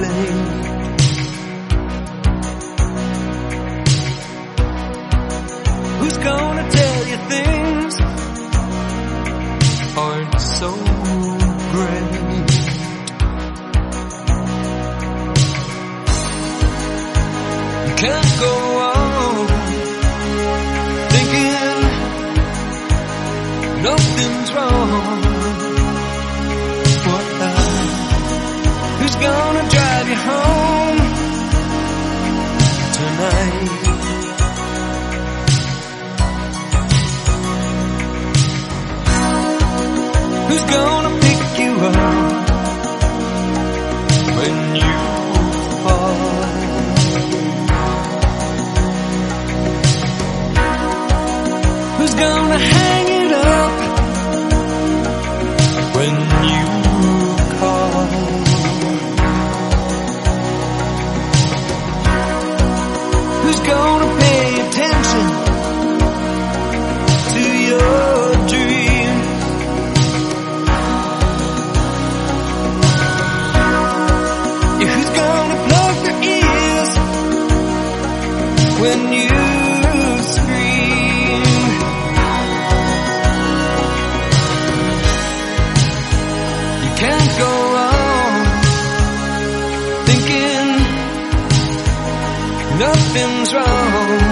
lake. Who's gonna tell you things aren't so great? You can't go home tonight? Who's gonna pick you up when you fall? Who's gonna hang when you scream? You can't go on thinking nothing's wrong.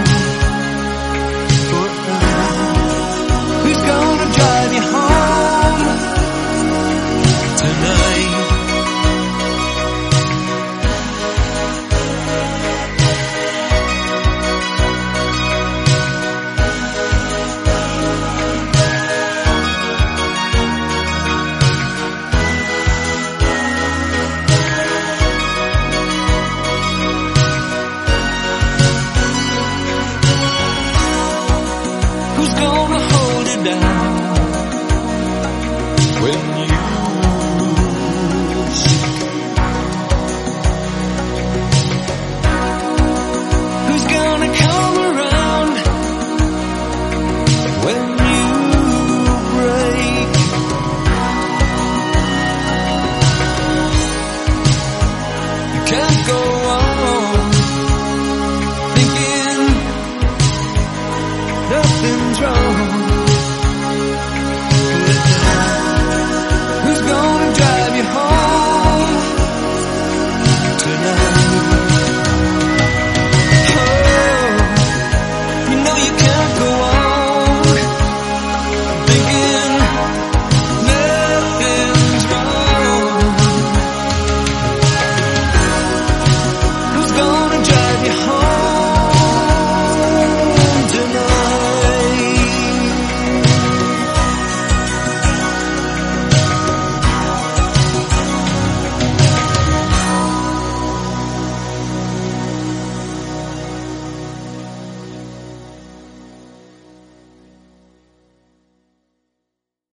down when you